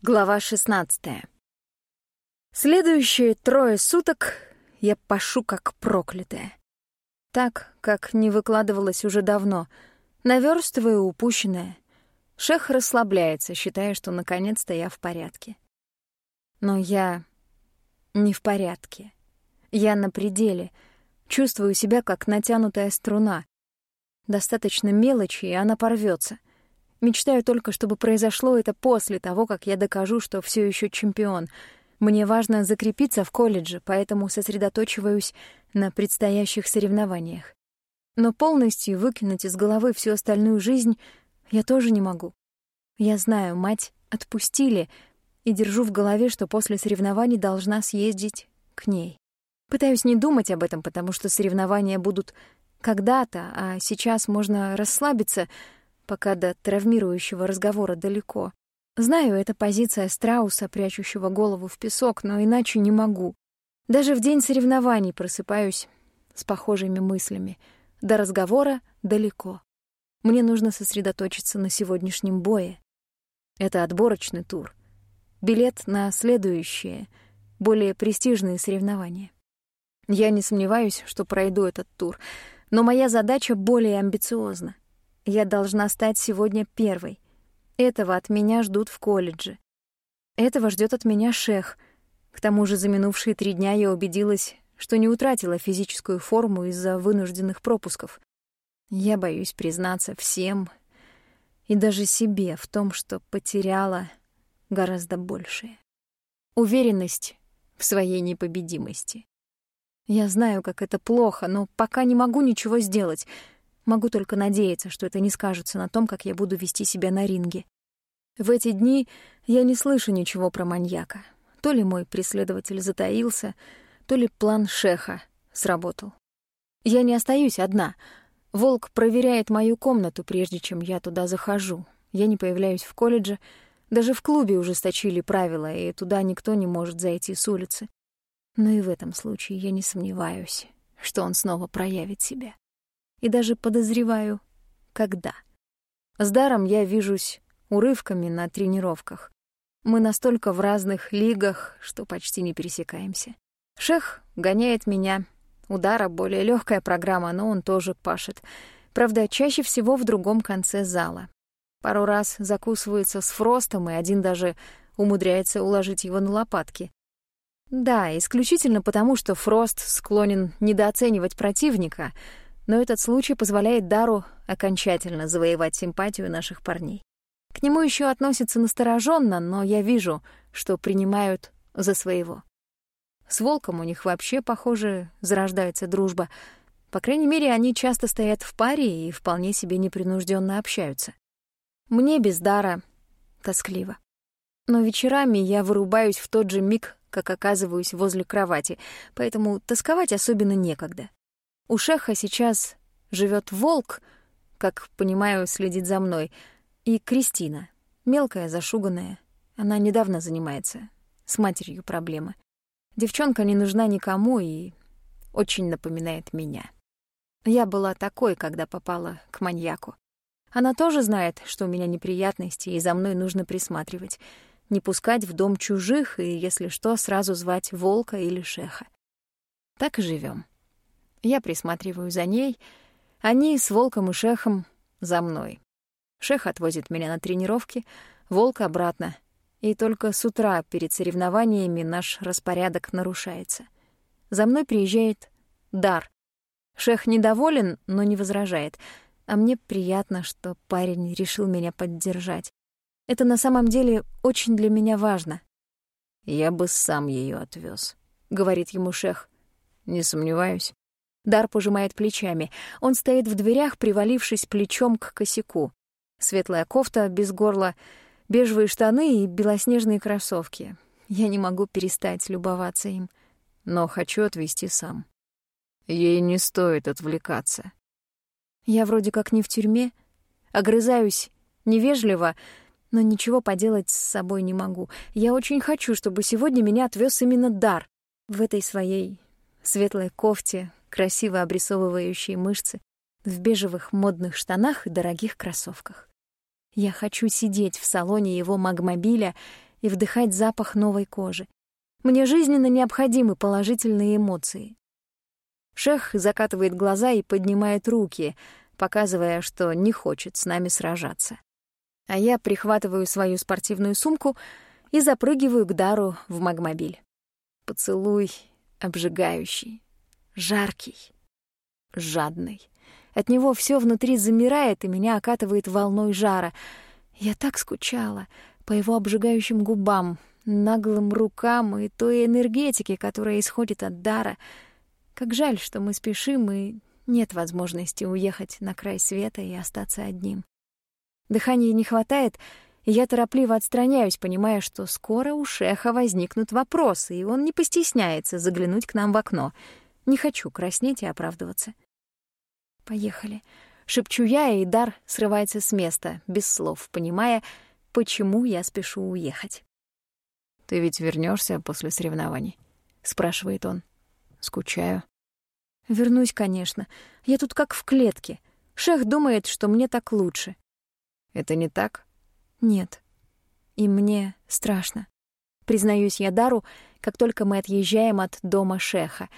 Глава 16. Следующие трое суток я пашу как проклятая. Так, как не выкладывалось уже давно, наверстываю упущенное. Шех расслабляется, считая, что наконец-то я в порядке. Но я не в порядке. Я на пределе, чувствую себя как натянутая струна. Достаточно мелочи, и она порвется. Мечтаю только, чтобы произошло это после того, как я докажу, что все еще чемпион. Мне важно закрепиться в колледже, поэтому сосредоточиваюсь на предстоящих соревнованиях. Но полностью выкинуть из головы всю остальную жизнь я тоже не могу. Я знаю, мать отпустили, и держу в голове, что после соревнований должна съездить к ней. Пытаюсь не думать об этом, потому что соревнования будут когда-то, а сейчас можно расслабиться — пока до травмирующего разговора далеко. Знаю, это позиция страуса, прячущего голову в песок, но иначе не могу. Даже в день соревнований просыпаюсь с похожими мыслями. До разговора далеко. Мне нужно сосредоточиться на сегодняшнем бое. Это отборочный тур. Билет на следующие, более престижные соревнования. Я не сомневаюсь, что пройду этот тур, но моя задача более амбициозна — я должна стать сегодня первой. Этого от меня ждут в колледже. Этого ждет от меня шех. К тому же за минувшие три дня я убедилась, что не утратила физическую форму из-за вынужденных пропусков. Я боюсь признаться всем и даже себе в том, что потеряла гораздо большее. Уверенность в своей непобедимости. Я знаю, как это плохо, но пока не могу ничего сделать — Могу только надеяться, что это не скажется на том, как я буду вести себя на ринге. В эти дни я не слышу ничего про маньяка. То ли мой преследователь затаился, то ли план шеха сработал. Я не остаюсь одна. Волк проверяет мою комнату, прежде чем я туда захожу. Я не появляюсь в колледже. Даже в клубе ужесточили правила, и туда никто не может зайти с улицы. Но и в этом случае я не сомневаюсь, что он снова проявит себя и даже подозреваю, когда. С даром я вижусь урывками на тренировках. Мы настолько в разных лигах, что почти не пересекаемся. Шех гоняет меня. Удара более легкая программа, но он тоже пашет. Правда, чаще всего в другом конце зала. Пару раз закусывается с Фростом, и один даже умудряется уложить его на лопатки. Да, исключительно потому, что Фрост склонен недооценивать противника — но этот случай позволяет Дару окончательно завоевать симпатию наших парней. К нему еще относятся настороженно, но я вижу, что принимают за своего. С Волком у них вообще, похоже, зарождается дружба. По крайней мере, они часто стоят в паре и вполне себе непринужденно общаются. Мне без Дара тоскливо. Но вечерами я вырубаюсь в тот же миг, как оказываюсь возле кровати, поэтому тосковать особенно некогда. У Шеха сейчас живет волк, как понимаю, следит за мной, и Кристина, мелкая, зашуганная. Она недавно занимается. С матерью проблемы. Девчонка не нужна никому и очень напоминает меня. Я была такой, когда попала к маньяку. Она тоже знает, что у меня неприятности, и за мной нужно присматривать. Не пускать в дом чужих и, если что, сразу звать волка или шеха. Так и живем. Я присматриваю за ней, они с Волком и Шехом за мной. Шех отвозит меня на тренировки, Волк обратно. И только с утра перед соревнованиями наш распорядок нарушается. За мной приезжает Дар. Шех недоволен, но не возражает. А мне приятно, что парень решил меня поддержать. Это на самом деле очень для меня важно. «Я бы сам ее отвез, говорит ему Шех. «Не сомневаюсь». Дар пожимает плечами. Он стоит в дверях, привалившись плечом к косяку. Светлая кофта без горла, бежевые штаны и белоснежные кроссовки. Я не могу перестать любоваться им, но хочу отвезти сам. Ей не стоит отвлекаться. Я вроде как не в тюрьме, огрызаюсь невежливо, но ничего поделать с собой не могу. Я очень хочу, чтобы сегодня меня отвез именно Дар в этой своей светлой кофте, красиво обрисовывающие мышцы, в бежевых модных штанах и дорогих кроссовках. Я хочу сидеть в салоне его магмобиля и вдыхать запах новой кожи. Мне жизненно необходимы положительные эмоции. Шех закатывает глаза и поднимает руки, показывая, что не хочет с нами сражаться. А я прихватываю свою спортивную сумку и запрыгиваю к Дару в магмобиль. Поцелуй обжигающий, жаркий, жадный. От него все внутри замирает, и меня окатывает волной жара. Я так скучала по его обжигающим губам, наглым рукам и той энергетике, которая исходит от Дара — как жаль, что мы спешим, и нет возможности уехать на край света и остаться одним. Дыхания не хватает, и я торопливо отстраняюсь, понимая, что скоро у шеха возникнут вопросы, и он не постесняется заглянуть к нам в окно. Не хочу краснеть и оправдываться. «Поехали», — шепчу я, и Дар срывается с места, без слов, понимая, почему я спешу уехать. «Ты ведь вернешься после соревнований?» — спрашивает он. Скучаю. Вернусь, конечно. Я тут как в клетке. Шех думает, что мне так лучше. Это не так? Нет. И мне страшно. Признаюсь я Дару, как только мы отъезжаем от дома шеха.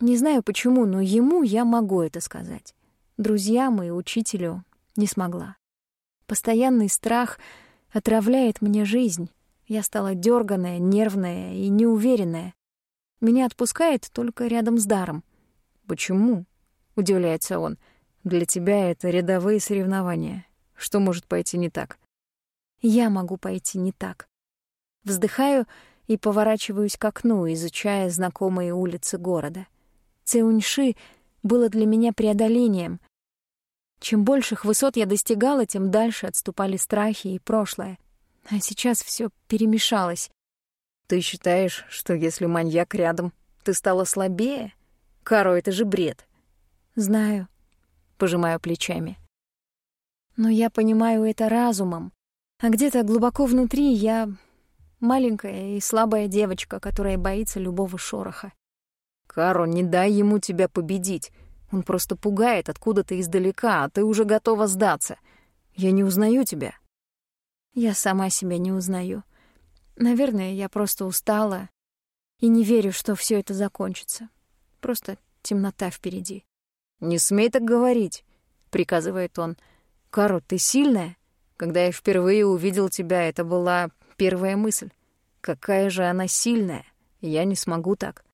Не знаю почему, но ему я могу это сказать. Друзьям и учителю не смогла. Постоянный страх отравляет мне жизнь. Я стала дерганая, нервная и неуверенная. Меня отпускает только рядом с даром. «Почему?» — удивляется он. «Для тебя это рядовые соревнования. Что может пойти не так?» «Я могу пойти не так». Вздыхаю и поворачиваюсь к окну, изучая знакомые улицы города. Цеуньши было для меня преодолением. Чем больших высот я достигала, тем дальше отступали страхи и прошлое. А сейчас все перемешалось. Ты считаешь, что если маньяк рядом, ты стала слабее? Каро, это же бред. Знаю. Пожимаю плечами. Но я понимаю это разумом. А где-то глубоко внутри я маленькая и слабая девочка, которая боится любого шороха. Каро, не дай ему тебя победить. Он просто пугает откуда-то издалека, а ты уже готова сдаться. Я не узнаю тебя. Я сама себя не узнаю. Наверное, я просто устала и не верю, что все это закончится. Просто темнота впереди. «Не смей так говорить», — приказывает он. «Каро, ты сильная? Когда я впервые увидел тебя, это была первая мысль. Какая же она сильная. Я не смогу так».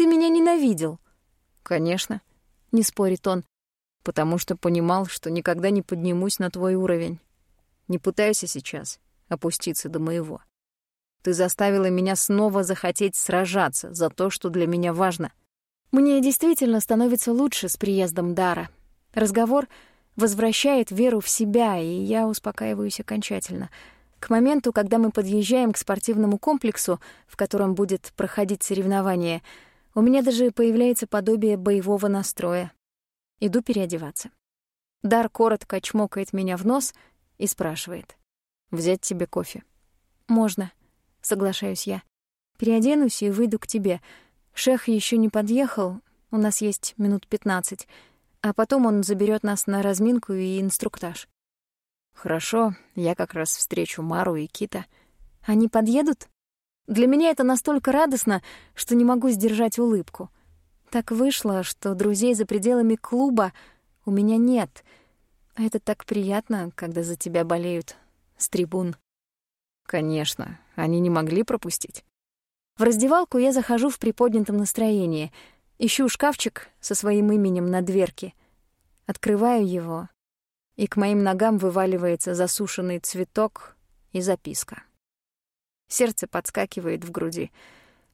«Ты меня ненавидел». «Конечно», — не спорит он. «Потому что понимал, что никогда не поднимусь на твой уровень. Не пытайся сейчас опуститься до моего». Ты заставила меня снова захотеть сражаться за то, что для меня важно. Мне действительно становится лучше с приездом Дара. Разговор возвращает веру в себя, и я успокаиваюсь окончательно. К моменту, когда мы подъезжаем к спортивному комплексу, в котором будет проходить соревнование, у меня даже появляется подобие боевого настроя. Иду переодеваться. Дар коротко чмокает меня в нос и спрашивает. «Взять тебе кофе?» «Можно», — соглашаюсь я. «Переоденусь и выйду к тебе. Шех еще не подъехал, у нас есть минут пятнадцать, а потом он заберет нас на разминку и инструктаж». «Хорошо, я как раз встречу Мару и Кита». «Они подъедут?» Для меня это настолько радостно, что не могу сдержать улыбку. Так вышло, что друзей за пределами клуба у меня нет. А это так приятно, когда за тебя болеют с трибун. Конечно, они не могли пропустить. В раздевалку я захожу в приподнятом настроении. Ищу шкафчик со своим именем на дверке. Открываю его, и к моим ногам вываливается засушенный цветок и записка. Сердце подскакивает в груди,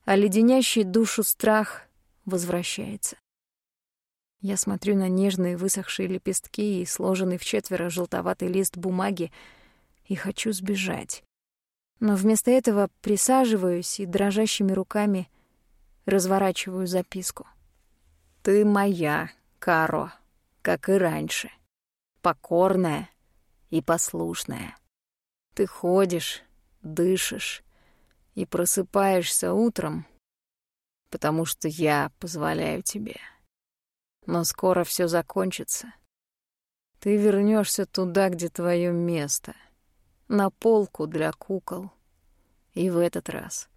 а леденящий душу страх возвращается. Я смотрю на нежные высохшие лепестки и сложенный в четверо желтоватый лист бумаги и хочу сбежать. Но вместо этого присаживаюсь и дрожащими руками разворачиваю записку. «Ты моя, Каро, как и раньше, покорная и послушная. Ты ходишь, дышишь и просыпаешься утром, потому что я позволяю тебе. Но скоро все закончится. Ты вернешься туда, где твое место — на полку для кукол. И в этот раз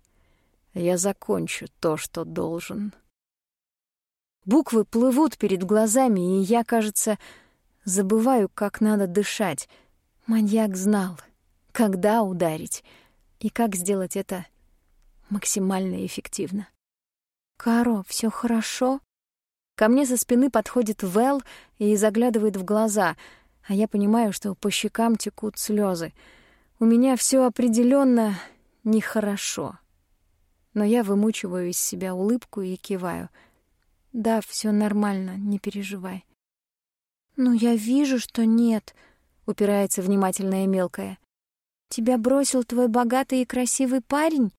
я закончу то, что должен. Буквы плывут перед глазами, и я, кажется, забываю, как надо дышать. Маньяк знал, когда ударить и как сделать это максимально эффективно. «Каро, все хорошо?» Ко мне со спины подходит Вэл и заглядывает в глаза, а я понимаю, что по щекам текут слезы. У меня все определенно нехорошо. Но я вымучиваю из себя улыбку и киваю. «Да, все нормально, не переживай». «Ну, я вижу, что нет», — упирается внимательная мелкая. «Тебя бросил твой богатый и красивый парень?»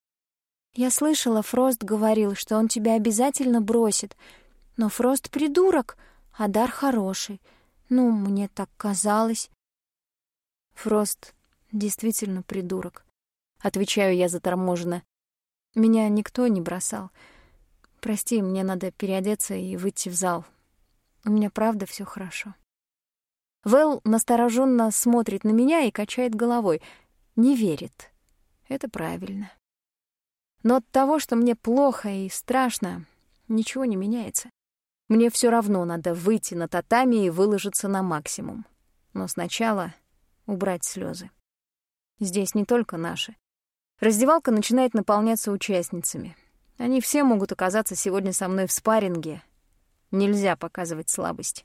Я слышала, Фрост говорил, что он тебя обязательно бросит. Но Фрост придурок, а Дар хороший. Ну, мне так казалось. Фрост действительно придурок. Отвечаю я заторможенно. Меня никто не бросал. Прости, мне надо переодеться и выйти в зал. У меня правда все хорошо. Вэл настороженно смотрит на меня и качает головой. Не верит. Это правильно. Но от того, что мне плохо и страшно, ничего не меняется. Мне все равно надо выйти на татами и выложиться на максимум. Но сначала убрать слезы. Здесь не только наши. Раздевалка начинает наполняться участницами. Они все могут оказаться сегодня со мной в спарринге. Нельзя показывать слабость.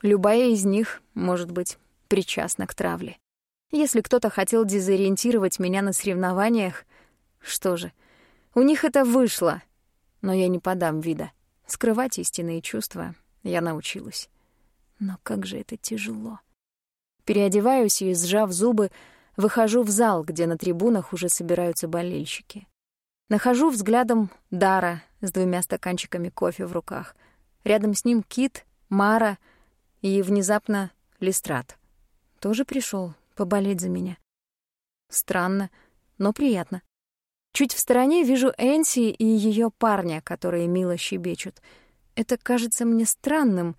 Любая из них может быть причастна к травле. Если кто-то хотел дезориентировать меня на соревнованиях, что же, у них это вышло, но я не подам вида. Скрывать истинные чувства я научилась. Но как же это тяжело. Переодеваюсь и, сжав зубы, выхожу в зал, где на трибунах уже собираются болельщики. Нахожу взглядом Дара с двумя стаканчиками кофе в руках. Рядом с ним Кит, Мара и внезапно Листрат. Тоже пришел поболеть за меня. Странно, но приятно. Чуть в стороне вижу Энси и ее парня, которые мило щебечут. Это кажется мне странным,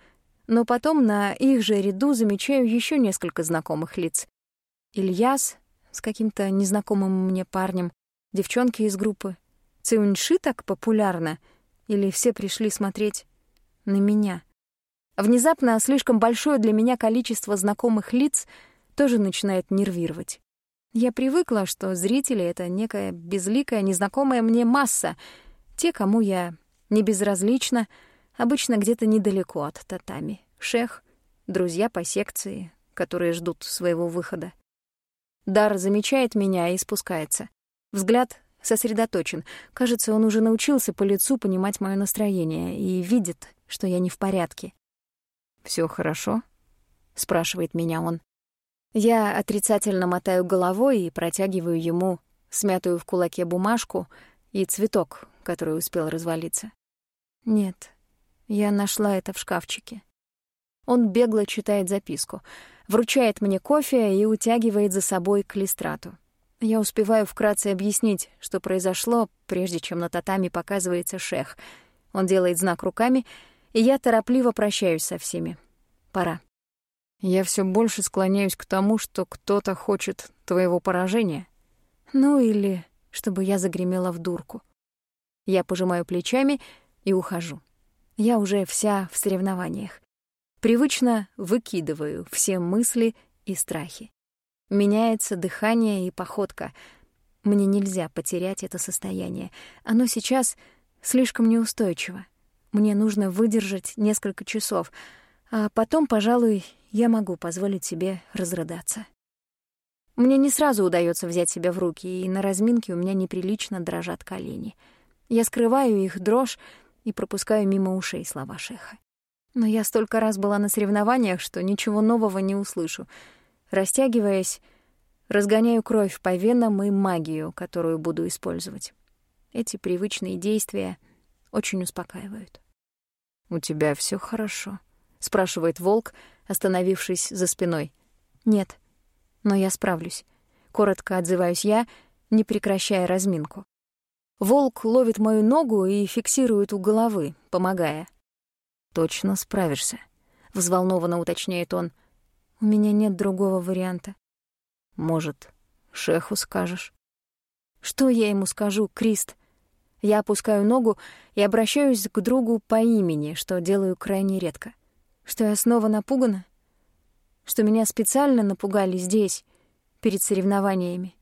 но потом на их же ряду замечаю еще несколько знакомых лиц. Ильяс с каким-то незнакомым мне парнем, девчонки из группы. Цюньши так популярна? Или все пришли смотреть на меня? Внезапно слишком большое для меня количество знакомых лиц тоже начинает нервировать. Я привыкла, что зрители — это некая безликая, незнакомая мне масса, те, кому я не безразлична, обычно где-то недалеко от татами. Шех, друзья по секции, которые ждут своего выхода. Дар замечает меня и спускается. Взгляд сосредоточен. Кажется, он уже научился по лицу понимать мое настроение и видит, что я не в порядке. Все хорошо?» — спрашивает меня он. Я отрицательно мотаю головой и протягиваю ему смятую в кулаке бумажку и цветок, который успел развалиться. Нет, я нашла это в шкафчике. Он бегло читает записку, вручает мне кофе и утягивает за собой к листрату. Я успеваю вкратце объяснить, что произошло, прежде чем на татами показывается шех. Он делает знак руками, и я торопливо прощаюсь со всеми. Пора. Я все больше склоняюсь к тому, что кто-то хочет твоего поражения. Ну или чтобы я загремела в дурку. Я пожимаю плечами и ухожу. Я уже вся в соревнованиях. Привычно выкидываю все мысли и страхи. Меняется дыхание и походка. Мне нельзя потерять это состояние. Оно сейчас слишком неустойчиво. Мне нужно выдержать несколько часов, а потом, пожалуй, я могу позволить себе разрыдаться. Мне не сразу удается взять себя в руки, и на разминке у меня неприлично дрожат колени. Я скрываю их дрожь и пропускаю мимо ушей слова шеха. Но я столько раз была на соревнованиях, что ничего нового не услышу. Растягиваясь, разгоняю кровь по венам и магию, которую буду использовать. Эти привычные действия очень успокаивают. «У тебя все хорошо?» — спрашивает волк, остановившись за спиной. «Нет, но я справлюсь». Коротко отзываюсь я, не прекращая разминку. Волк ловит мою ногу и фиксирует у головы, помогая. «Точно справишься», — взволнованно уточняет он. «У меня нет другого варианта». «Может, шеху скажешь?» Что я ему скажу, Крист? Я опускаю ногу и обращаюсь к другу по имени, что делаю крайне редко. Что я снова напугана? Что меня специально напугали здесь, перед соревнованиями?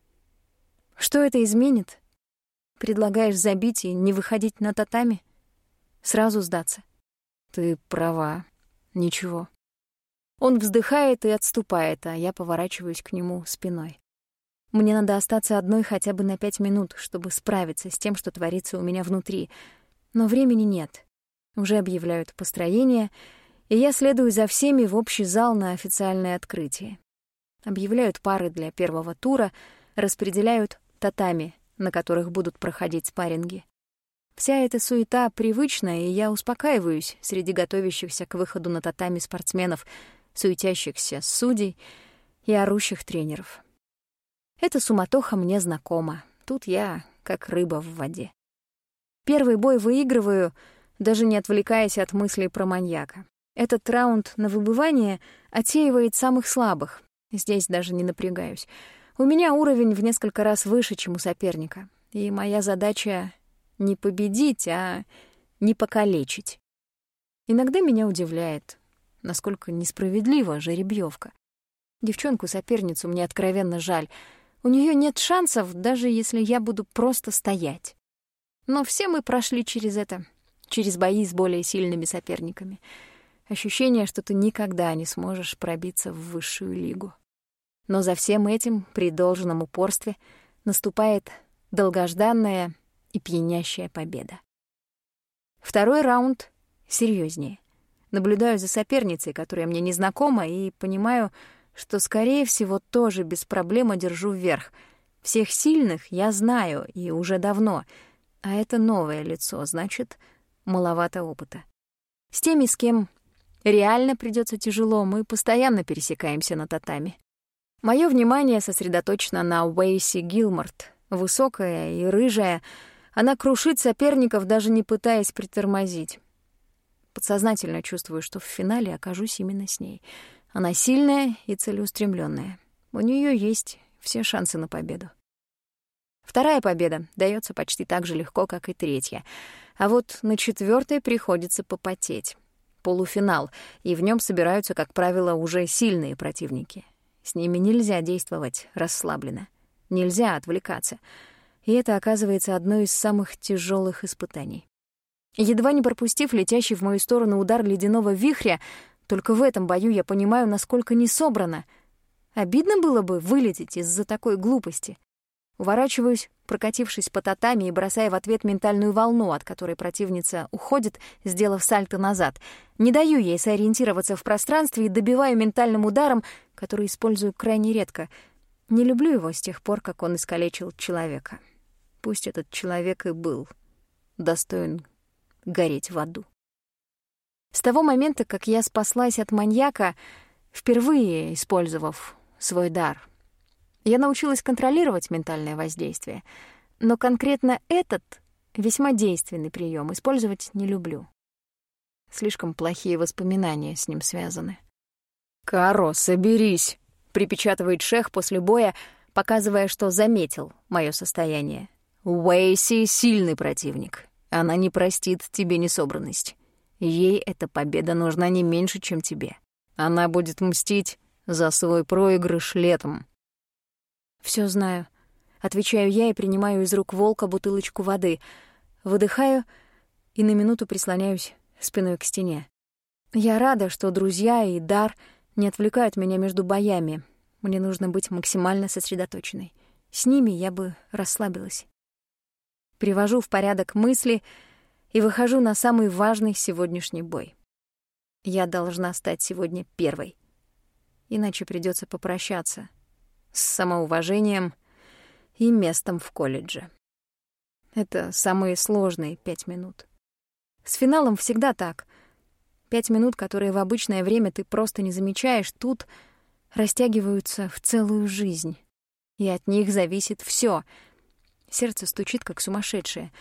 Что это изменит? Предлагаешь забить и не выходить на татами? Сразу сдаться? Ты права. Ничего. Он вздыхает и отступает, а я поворачиваюсь к нему спиной. Мне надо остаться одной хотя бы на пять минут, чтобы справиться с тем, что творится у меня внутри. Но времени нет. Уже объявляют построение, и я следую за всеми в общий зал на официальное открытие. Объявляют пары для первого тура, распределяют татами, на которых будут проходить спарринги. Вся эта суета привычная, и я успокаиваюсь среди готовящихся к выходу на татами спортсменов — суетящихся судей и орущих тренеров. Эта суматоха мне знакома. Тут я как рыба в воде. Первый бой выигрываю, даже не отвлекаясь от мыслей про маньяка. Этот раунд на выбывание отсеивает самых слабых. Здесь даже не напрягаюсь. У меня уровень в несколько раз выше, чем у соперника. И моя задача — не победить, а не покалечить. Иногда меня удивляет, насколько несправедлива жеребьевка. Девчонку-соперницу мне откровенно жаль. У нее нет шансов, даже если я буду просто стоять. Но все мы прошли через это, через бои с более сильными соперниками. Ощущение, что ты никогда не сможешь пробиться в высшую лигу. Но за всем этим, при должном упорстве, наступает долгожданная и пьянящая победа. Второй раунд серьезнее. Наблюдаю за соперницей, которая мне незнакома, и понимаю, что, скорее всего, тоже без проблем одержу вверх. Всех сильных я знаю, и уже давно. А это новое лицо, значит, маловато опыта. С теми, с кем реально придется тяжело, мы постоянно пересекаемся на татами. Мое внимание сосредоточено на Уэйси Гилморт. Высокая и рыжая, она крушит соперников, даже не пытаясь притормозить. Подсознательно чувствую, что в финале окажусь именно с ней. Она сильная и целеустремленная. У нее есть все шансы на победу. Вторая победа дается почти так же легко, как и третья. А вот на четвертой приходится попотеть. Полуфинал, и в нем собираются, как правило, уже сильные противники. С ними нельзя действовать расслабленно. Нельзя отвлекаться. И это оказывается одно из самых тяжелых испытаний. Едва не пропустив летящий в мою сторону удар ледяного вихря, только в этом бою я понимаю, насколько не собрано. Обидно было бы вылететь из-за такой глупости. Уворачиваюсь, прокатившись по татами и бросая в ответ ментальную волну, от которой противница уходит, сделав сальто назад. Не даю ей сориентироваться в пространстве и добиваю ментальным ударом, который использую крайне редко. Не люблю его с тех пор, как он искалечил человека. Пусть этот человек и был достоин гореть в аду. С того момента, как я спаслась от маньяка, впервые использовав свой дар, я научилась контролировать ментальное воздействие, но конкретно этот весьма действенный прием использовать не люблю. Слишком плохие воспоминания с ним связаны. «Каро, соберись!» — припечатывает шех после боя, показывая, что заметил мое состояние. Уэйси — сильный противник. Она не простит тебе несобранность. Ей эта победа нужна не меньше, чем тебе. Она будет мстить за свой проигрыш летом. Все знаю. Отвечаю я и принимаю из рук волка бутылочку воды. Выдыхаю и на минуту прислоняюсь спиной к стене. Я рада, что друзья и дар не отвлекают меня между боями. Мне нужно быть максимально сосредоточенной. С ними я бы расслабилась привожу в порядок мысли и выхожу на самый важный сегодняшний бой. Я должна стать сегодня первой. Иначе придется попрощаться с самоуважением и местом в колледже. Это самые сложные пять минут. С финалом всегда так. Пять минут, которые в обычное время ты просто не замечаешь, тут растягиваются в целую жизнь. И от них зависит все — Сердце стучит, как сумасшедшее.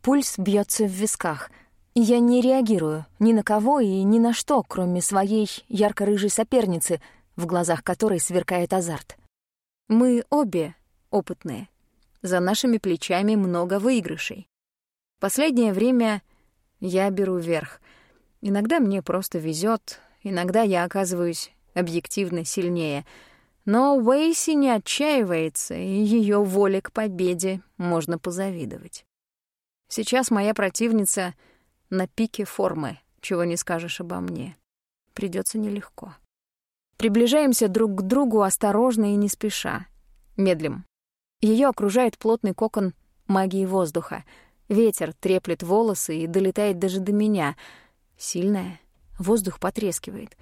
Пульс бьется в висках. И я не реагирую ни на кого и ни на что, кроме своей ярко-рыжей соперницы, в глазах которой сверкает азарт. Мы обе опытные. За нашими плечами много выигрышей. Последнее время я беру верх. Иногда мне просто везет, иногда я оказываюсь объективно сильнее. Но Уэйси не отчаивается, и ее воле к победе можно позавидовать. Сейчас моя противница на пике формы, чего не скажешь обо мне. Придется нелегко. Приближаемся друг к другу осторожно и не спеша. Медлим. Ее окружает плотный кокон магии воздуха. Ветер треплет волосы и долетает даже до меня. Сильная. Воздух потрескивает.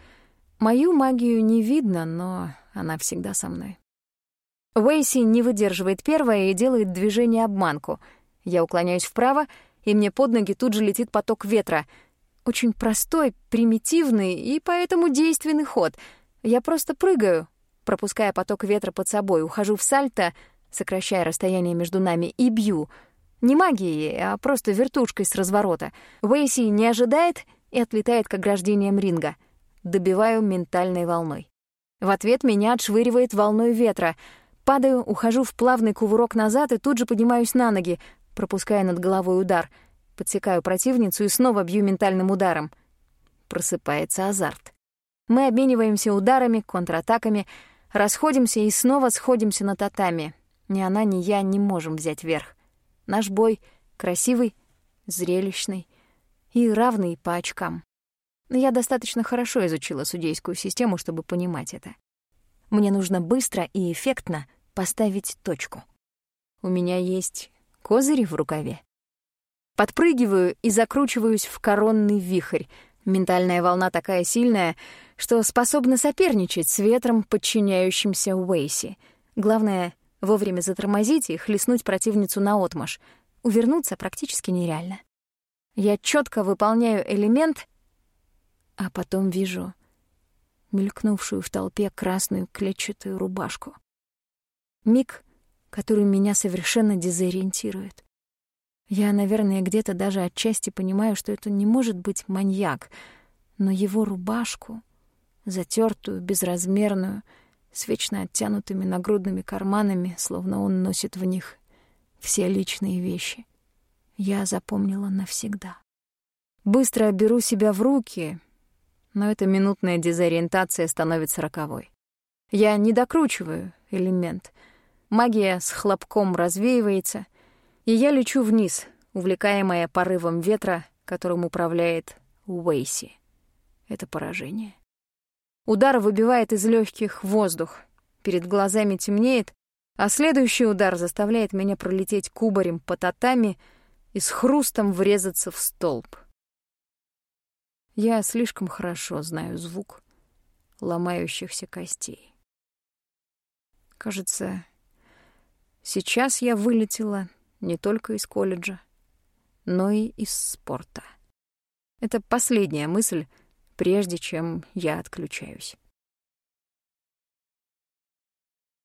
Мою магию не видно, но она всегда со мной. Уэйси не выдерживает первое и делает движение обманку. Я уклоняюсь вправо, и мне под ноги тут же летит поток ветра. Очень простой, примитивный и поэтому действенный ход. Я просто прыгаю, пропуская поток ветра под собой, ухожу в сальто, сокращая расстояние между нами, и бью. Не магией, а просто вертушкой с разворота. Уэйси не ожидает и отлетает к ограждениям ринга. Добиваю ментальной волной. В ответ меня отшвыривает волной ветра. Падаю, ухожу в плавный кувырок назад и тут же поднимаюсь на ноги, пропуская над головой удар. Подсекаю противницу и снова бью ментальным ударом. Просыпается азарт. Мы обмениваемся ударами, контратаками, расходимся и снова сходимся на татами. Ни она, ни я не можем взять верх. Наш бой красивый, зрелищный и равный по очкам. Я достаточно хорошо изучила судейскую систему, чтобы понимать это. Мне нужно быстро и эффектно поставить точку. У меня есть козыри в рукаве. Подпрыгиваю и закручиваюсь в коронный вихрь. Ментальная волна такая сильная, что способна соперничать с ветром, подчиняющимся Уэйси. Главное — вовремя затормозить и хлестнуть противницу наотмашь. Увернуться практически нереально. Я четко выполняю элемент, а потом вижу мелькнувшую в толпе красную клетчатую рубашку. Миг, который меня совершенно дезориентирует. Я, наверное, где-то даже отчасти понимаю, что это не может быть маньяк, но его рубашку, затертую, безразмерную, с вечно оттянутыми нагрудными карманами, словно он носит в них все личные вещи, я запомнила навсегда. Быстро беру себя в руки, но эта минутная дезориентация становится роковой. Я не докручиваю элемент — Магия с хлопком развеивается, и я лечу вниз, увлекаемая порывом ветра, которым управляет Уэйси. Это поражение. Удар выбивает из легких воздух. Перед глазами темнеет, а следующий удар заставляет меня пролететь кубарем по татами и с хрустом врезаться в столб. Я слишком хорошо знаю звук ломающихся костей. Кажется, Сейчас я вылетела не только из колледжа, но и из спорта. Это последняя мысль, прежде чем я отключаюсь.